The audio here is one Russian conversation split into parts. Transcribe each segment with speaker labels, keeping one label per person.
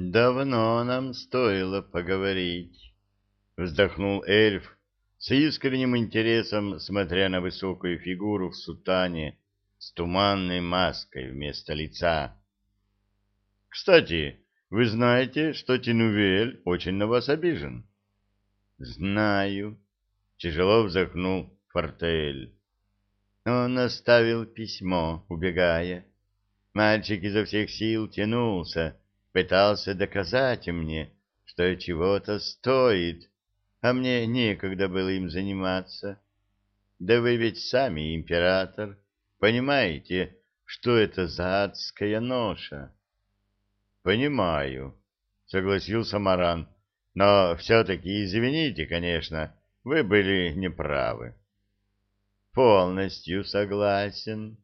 Speaker 1: Давно нам стоило поговорить, вздохнул эльф, с искренним интересом смотря на высокую фигуру в сутане с туманной маской вместо лица. Кстати, вы знаете, что Тинувель очень на вас обижен? Знаю, тяжело вздохнул Фортель. Он оставил письмо, убегая. Мальчик изо всех сил тянулся, пытался доказать мне, что чего-то стоит, а мне некогда было им заниматься. Да вы ведь сами император, понимаете, что это за адская ноша? — Понимаю, — согласился Маран, — но все-таки извините, конечно, вы были неправы. — Полностью согласен.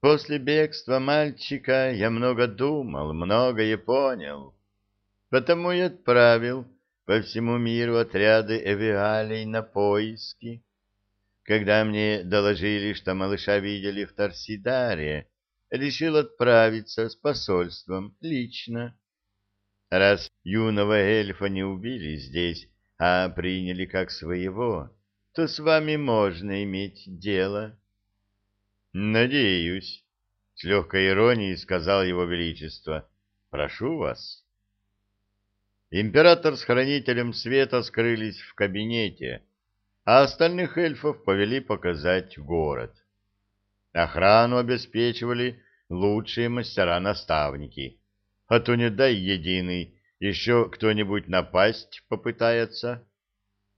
Speaker 1: После бегства мальчика я много думал, многое понял. Потому и отправил по всему миру отряды эвиалей на поиски. Когда мне доложили, что малыша видели в Торсидаре, решил отправиться с посольством лично. Раз юного эльфа не убили здесь, а приняли как своего, то с вами можно иметь дело. «Надеюсь», — с легкой иронией сказал его величество. «Прошу вас». Император с хранителем света скрылись в кабинете, а остальных эльфов повели показать город. Охрану обеспечивали лучшие мастера-наставники, а то не дай единый, еще кто-нибудь напасть попытается.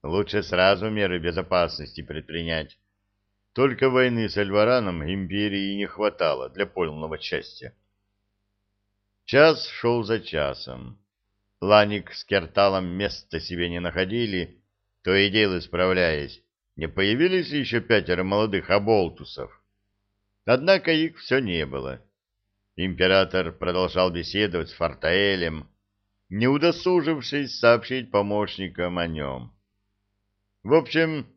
Speaker 1: Лучше сразу меры безопасности предпринять, только войны с Альвараном империи не хватало для полного счастья. Час шел за часом. Ланик с Керталом места себе не находили, то и дело справляясь, не появились еще пятеро молодых оболтусов. Однако их все не было. Император продолжал беседовать с Фортаэлем, не удосужившись сообщить помощникам о нем. В общем,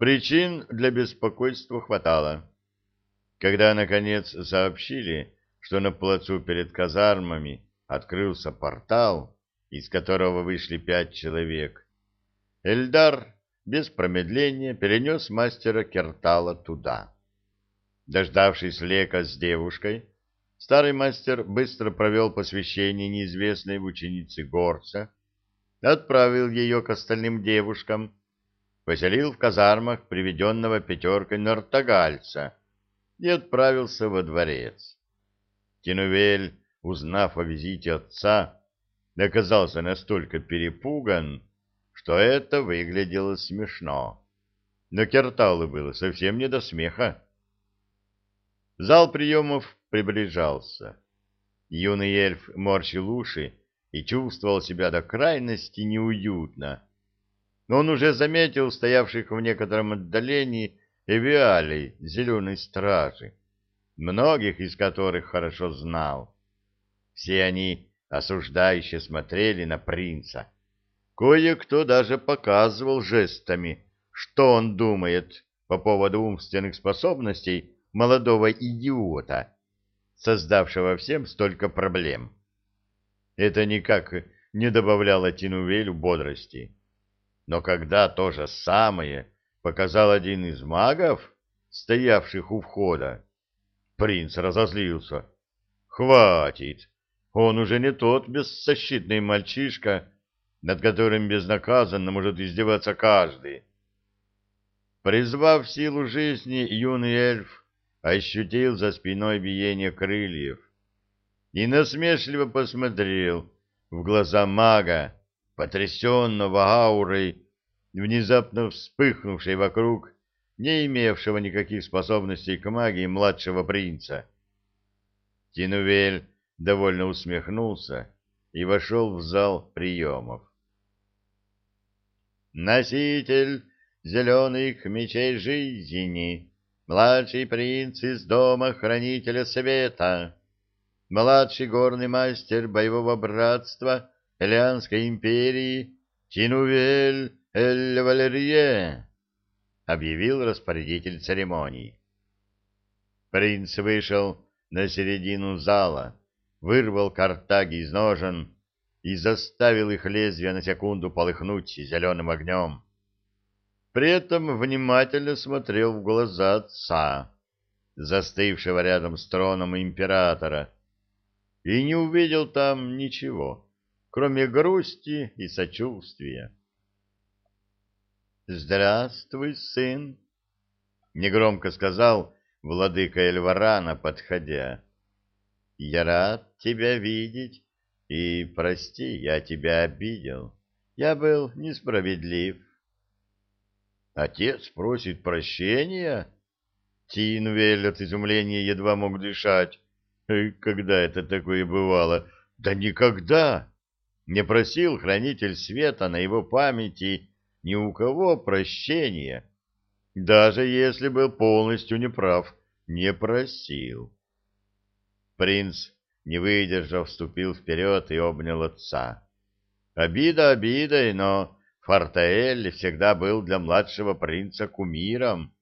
Speaker 1: Причин для беспокойства хватало. Когда, наконец, сообщили, что на плацу перед казармами открылся портал, из которого вышли пять человек, Эльдар без промедления перенес мастера Кертала туда. Дождавшись Лека с девушкой, старый мастер быстро провел посвящение неизвестной ученицы Горца, отправил ее к остальным девушкам, поселил в казармах приведенного пятеркой нортогальца и отправился во дворец. Тинувель, узнав о визите отца, оказался настолько перепуган, что это выглядело смешно. Но Керталы было совсем не до смеха. Зал приемов приближался. Юный эльф морщил уши и чувствовал себя до крайности неуютно, но он уже заметил стоявших в некотором отдалении эвиалей зеленой стражи, многих из которых хорошо знал. Все они осуждающе смотрели на принца. Кое-кто даже показывал жестами, что он думает по поводу умственных способностей молодого идиота, создавшего всем столько проблем. Это никак не добавляло Тинувелю бодрости. Но когда то же самое показал один из магов, стоявших у входа, принц разозлился. «Хватит! Он уже не тот бессощитный мальчишка, над которым безнаказанно может издеваться каждый». Призвав силу жизни, юный эльф ощутил за спиной биение крыльев и насмешливо посмотрел в глаза мага, потрясенного аурой, внезапно вспыхнувшей вокруг, не имевшего никаких способностей к магии младшего принца. Тинувель довольно усмехнулся и вошел в зал приемов. «Носитель зеленых мечей жизни, младший принц из дома хранителя света, младший горный мастер боевого братства Элианской империи Тинувель Эль Валерье, объявил распорядитель церемонии. Принц вышел на середину зала, вырвал картаги из ножен и заставил их лезвие на секунду полыхнуть зеленым огнем. При этом внимательно смотрел в глаза отца, застывшего рядом с троном императора, и не увидел там ничего, кроме грусти и сочувствия. «Здравствуй, сын!» — негромко сказал владыка Эльварана, подходя. «Я рад тебя видеть, и, прости, я тебя обидел. Я был несправедлив». «Отец просит прощения?» Тинвель от изумления едва мог дышать. Когда это такое бывало? Да никогда! Не просил хранитель света на его памяти ни у кого прощения, даже если был полностью неправ, не просил. Принц, не выдержав, вступил вперед и обнял отца. Обида обидой, но Фортаэль всегда был для младшего принца кумиром.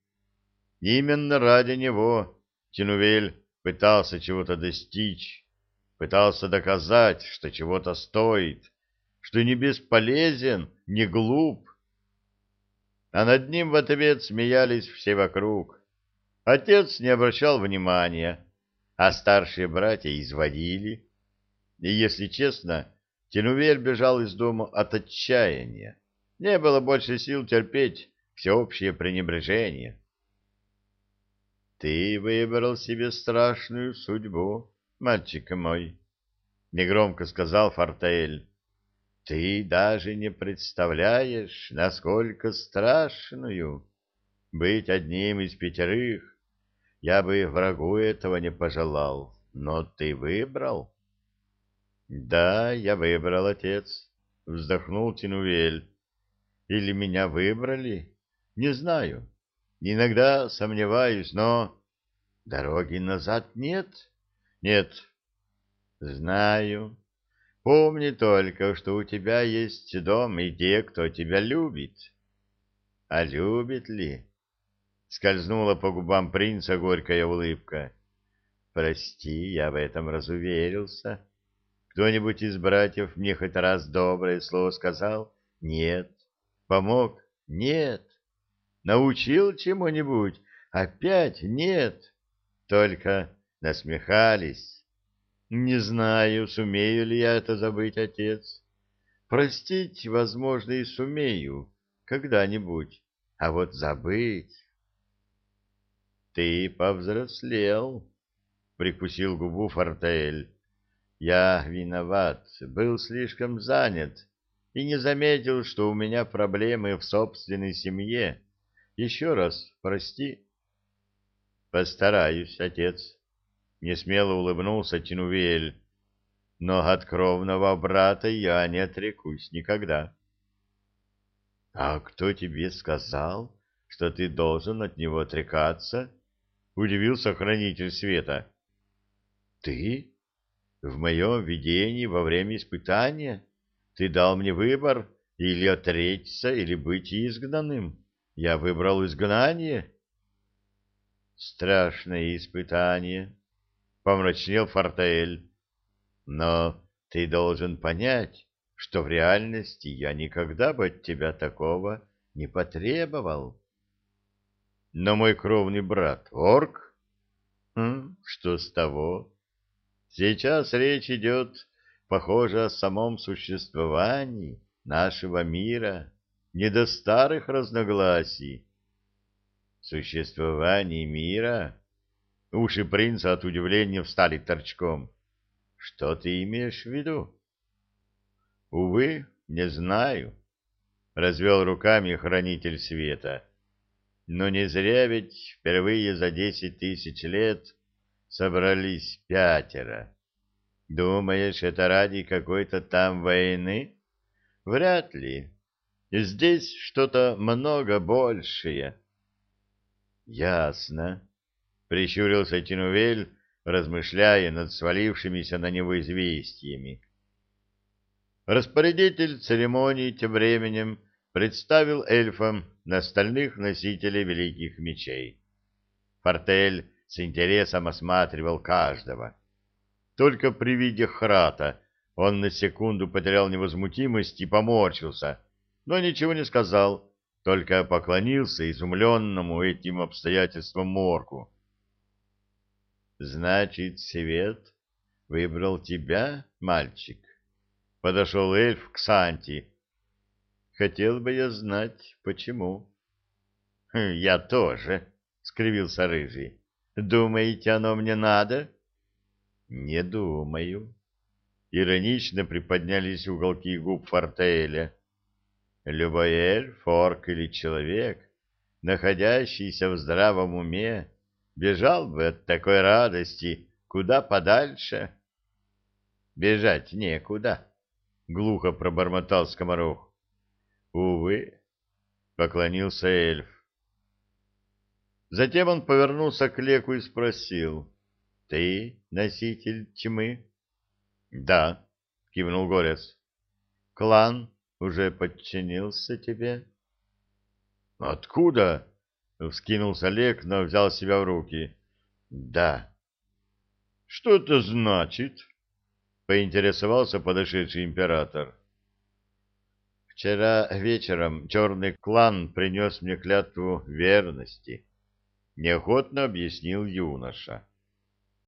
Speaker 1: Именно ради него Тинувель пытался чего-то достичь, пытался доказать, что чего-то стоит, что не бесполезен, не глуп, а над ним в ответ смеялись все вокруг. Отец не обращал внимания, а старшие братья изводили. И, если честно, Тенувель бежал из дома от отчаяния. Не было больше сил терпеть всеобщее пренебрежение. «Ты выбрал себе страшную судьбу, мальчик мой», — негромко сказал Фортель. Ты даже не представляешь, насколько страшную быть одним из пятерых. Я бы врагу этого не пожелал, но ты выбрал. Да, я выбрал, отец, вздохнул Тинувель. Или меня выбрали? Не знаю. Иногда сомневаюсь, но дороги назад нет. Нет. Знаю. Помни только, что у тебя есть дом и те, кто тебя любит. А любит ли? Скользнула по губам принца горькая улыбка. Прости, я в этом разуверился. Кто-нибудь из братьев мне хоть раз доброе слово сказал? Нет. Помог? Нет. Научил чему-нибудь? Опять нет. Только насмехались не знаю, сумею ли я это забыть, отец. Простить, возможно, и сумею когда-нибудь, а вот забыть... Ты повзрослел, прикусил губу Фортель. Я виноват, был слишком занят и не заметил, что у меня проблемы в собственной семье. Еще раз прости. Постараюсь, отец. Несмело улыбнулся Тинувель. Но от кровного брата я не отрекусь никогда. — А кто тебе сказал, что ты должен от него отрекаться? — удивился хранитель света. — Ты? В моем видении во время испытания ты дал мне выбор или отречься, или быть изгнанным. Я выбрал изгнание. — Страшное испытание, помрачнел Фортель. Но ты должен понять, что в реальности я никогда бы от тебя такого не потребовал. Но мой кровный брат — орк? Хм, что с того? Сейчас речь идет, похоже, о самом существовании нашего мира, не до старых разногласий. Существование мира Уши принца от удивления встали торчком. — Что ты имеешь в виду? — Увы, не знаю, — развел руками хранитель света. — Но не зря ведь впервые за десять тысяч лет собрались пятеро. Думаешь, это ради какой-то там войны? Вряд ли. Здесь что-то много большее. — Ясно. — прищурился Тинувель, размышляя над свалившимися на него известиями. Распорядитель церемонии тем временем представил эльфам на остальных носителей великих мечей. Фортель с интересом осматривал каждого. Только при виде Храта Он на секунду потерял невозмутимость и поморщился, но ничего не сказал, только поклонился изумленному этим обстоятельством Морку. — Значит, Свет выбрал тебя, мальчик? — подошел эльф к Санти. — Хотел бы я знать, почему. — Я тоже, — скривился Рыжий. — Думаете, оно мне надо? — Не думаю. Иронично приподнялись уголки губ Фортеля. Любой эльф, орк или человек, находящийся в здравом уме, бежал бы от такой радости куда подальше. Бежать некуда, — глухо пробормотал скоморох. Увы, — поклонился эльф. Затем он повернулся к Леку и спросил, — Ты носитель тьмы? — Да, — кивнул Горец. — Клан уже подчинился тебе? — Откуда? — вскинулся Олег, но взял себя в руки. — Да. — Что это значит? — поинтересовался подошедший император. — Вчера вечером черный клан принес мне клятву верности, — неохотно объяснил юноша.